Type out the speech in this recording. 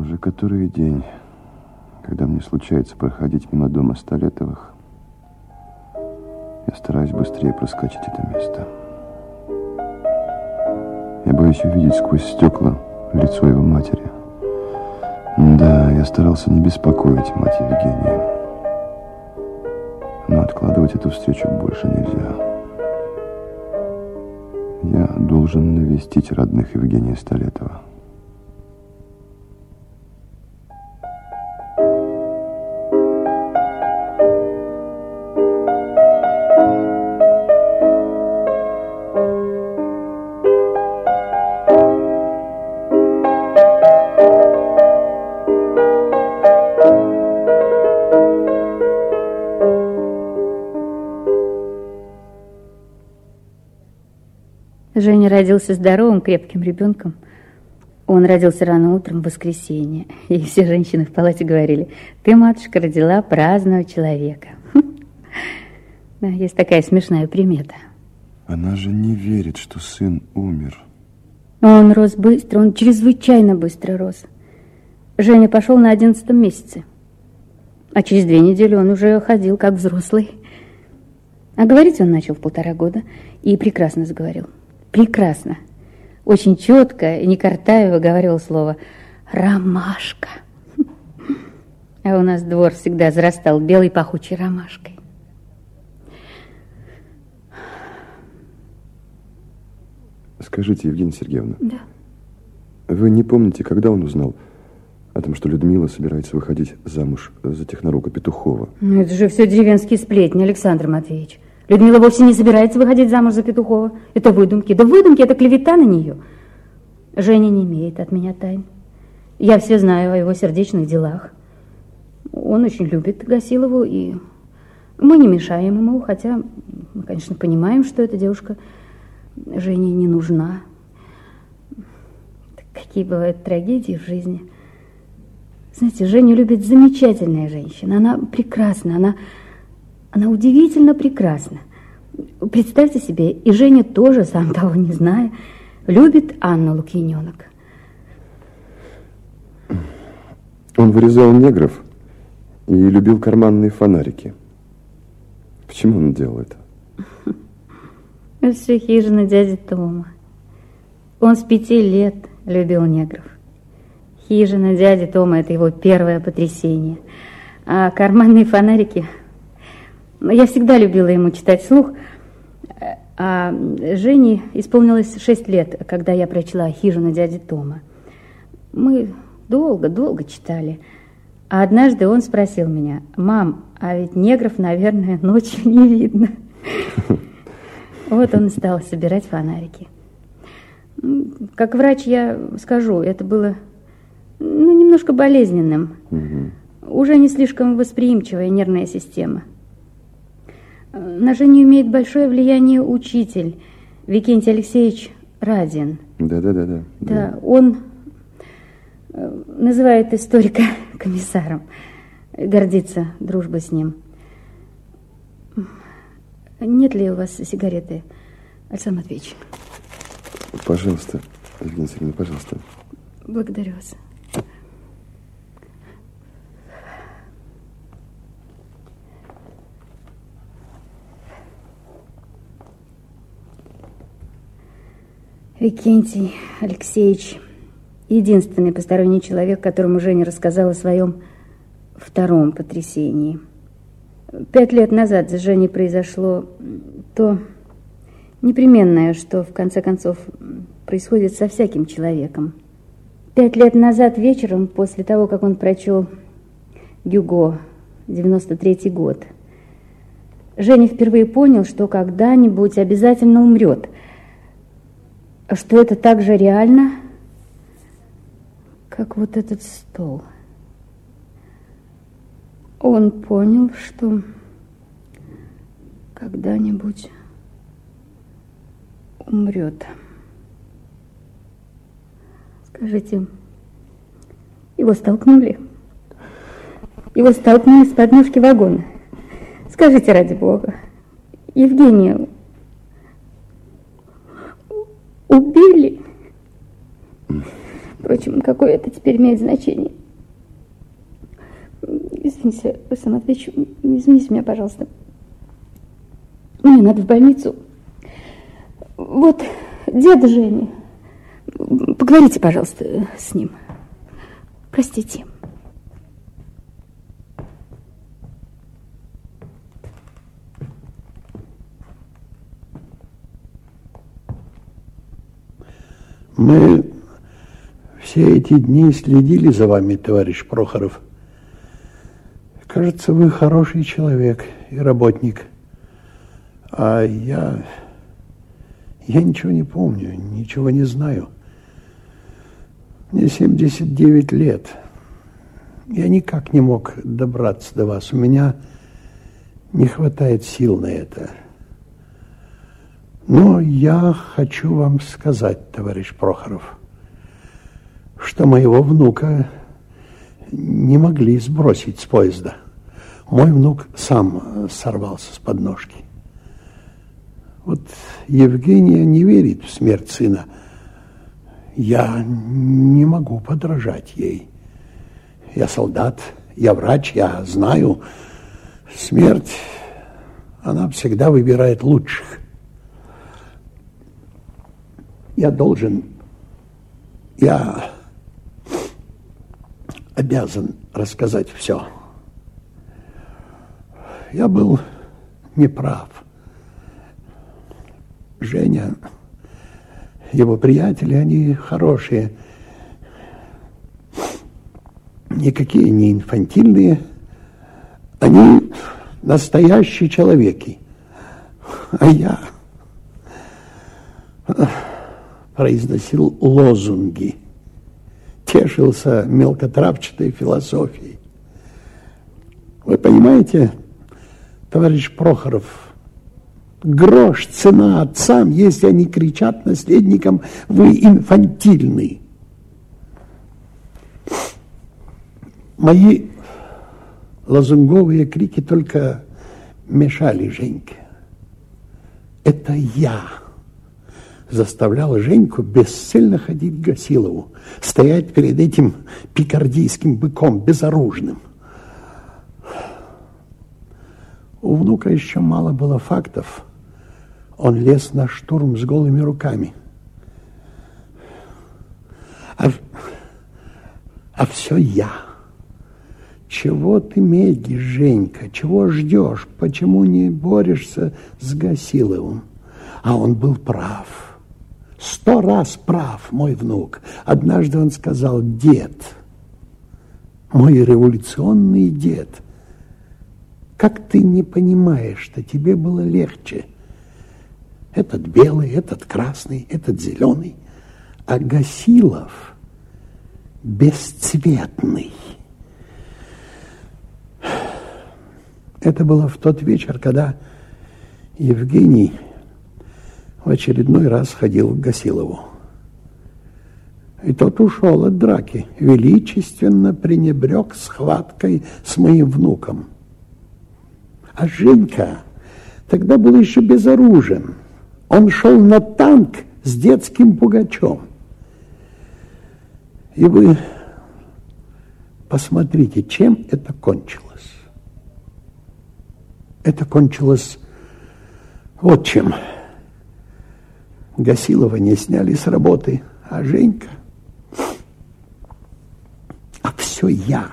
Уже который день, когда мне случается проходить мимо дома Столетовых, я стараюсь быстрее проскочить это место. Я боюсь увидеть сквозь стекла лицо его матери. Да, я старался не беспокоить мать Евгения. Но откладывать эту встречу больше нельзя. Я должен навестить родных Евгения Столетова. Женя родился здоровым, крепким ребенком. Он родился рано утром в воскресенье. И все женщины в палате говорили, ты, матушка, родила праздного человека. Да, есть такая смешная примета. Она же не верит, что сын умер. Он рос быстро, он чрезвычайно быстро рос. Женя пошел на одиннадцатом месяце. А через две недели он уже ходил как взрослый. А говорить он начал в полтора года и прекрасно заговорил прекрасно, очень четко и не картая выговаривал слово «ромашка». А у нас двор всегда зарастал белой пахучей ромашкой. Скажите, Евгения Сергеевна. Да. Вы не помните, когда он узнал о том, что Людмила собирается выходить замуж за технорога Петухова? Ну, это же все деревенские сплетни, Александр Матвеевич. Людмила вовсе не собирается выходить замуж за Петухова. Это выдумки. Да выдумки, это клевета на нее. Женя не имеет от меня тайн. Я все знаю о его сердечных делах. Он очень любит Гасилову, и мы не мешаем ему, хотя мы, конечно, понимаем, что эта девушка Жене не нужна. Какие бывают трагедии в жизни. Знаете, Женю любит замечательная женщина. Она прекрасна, она она удивительно прекрасна. Представьте себе, и Женя тоже, сам того не зная, любит Анну Лукьяненок. Он вырезал негров и любил карманные фонарики. Почему он делал это? Это все хижина дяди Тома. Он с пяти лет любил негров. Хижина дяди Тома – это его первое потрясение. А карманные фонарики – я всегда любила ему читать слух. А Жене исполнилось шесть лет, когда я прочла «Хижину дяди Тома». Мы долго-долго читали. А однажды он спросил меня, «Мам, а ведь негров, наверное, ночью не видно». Вот он и стал собирать фонарики. Как врач я скажу, это было ну, немножко болезненным. Уже не слишком восприимчивая нервная система. На Женю имеет большое влияние учитель Викентий Алексеевич Радин. Да, да, да, да. Да, он э, называет историка комиссаром, гордится дружбой с ним. Нет ли у вас сигареты, Александр Матвеевич? Пожалуйста, Евгения Сергеевна, пожалуйста. Благодарю вас. Викентий Алексеевич единственный посторонний человек, которому Женя рассказала о своем втором потрясении. Пять лет назад с Женей произошло то непременное, что в конце концов происходит со всяким человеком. Пять лет назад вечером, после того, как он прочел Гюго, 93-й год, Женя впервые понял, что когда-нибудь обязательно умрет – что это так же реально, как вот этот стол. Он понял, что когда-нибудь умрет. Скажите, его столкнули? Его столкнули с подножки вагона. Скажите, ради бога, Евгения Впрочем, какое это теперь имеет значение? Извините, вы сам отвечу. Извините меня, пожалуйста. Мне надо в больницу. Вот дед Женя. Поговорите, пожалуйста, с ним. Простите. Мы все эти дни следили за вами, товарищ Прохоров. Кажется, вы хороший человек и работник. А я... Я ничего не помню, ничего не знаю. Мне 79 лет. Я никак не мог добраться до вас. У меня не хватает сил на это. Но я хочу вам сказать, товарищ Прохоров, что моего внука не могли сбросить с поезда. Мой внук сам сорвался с подножки. Вот Евгения не верит в смерть сына. Я не могу подражать ей. Я солдат, я врач, я знаю, смерть, она всегда выбирает лучших. Я должен, я обязан рассказать все. Я был неправ. Женя, его приятели, они хорошие. Никакие не инфантильные. Они настоящие человеки. А я произносил лозунги, тешился мелкотравчатой философией. Вы понимаете, товарищ Прохоров, грош цена отцам, если они кричат наследникам, вы инфантильны. Мои лозунговые крики только мешали Женьке. Это я заставлял Женьку бесцельно ходить к Гасилову, стоять перед этим пикардийским быком, безоружным. У внука еще мало было фактов. Он лез на штурм с голыми руками. А, а все я. Чего ты медлишь, Женька? Чего ждешь? Почему не борешься с Гасиловым? А он был прав. Сто раз прав мой внук. Однажды он сказал, дед, мой революционный дед, как ты не понимаешь, что тебе было легче? Этот белый, этот красный, этот зеленый. А Гасилов бесцветный. Это было в тот вечер, когда Евгений в очередной раз ходил к Гасилову. И тот ушел от драки, величественно пренебрег схваткой с моим внуком. А Женька тогда был еще безоружен. Он шел на танк с детским пугачом. И вы посмотрите, чем это кончилось. Это кончилось вот чем – Гасилова не сняли с работы, а Женька... А все я.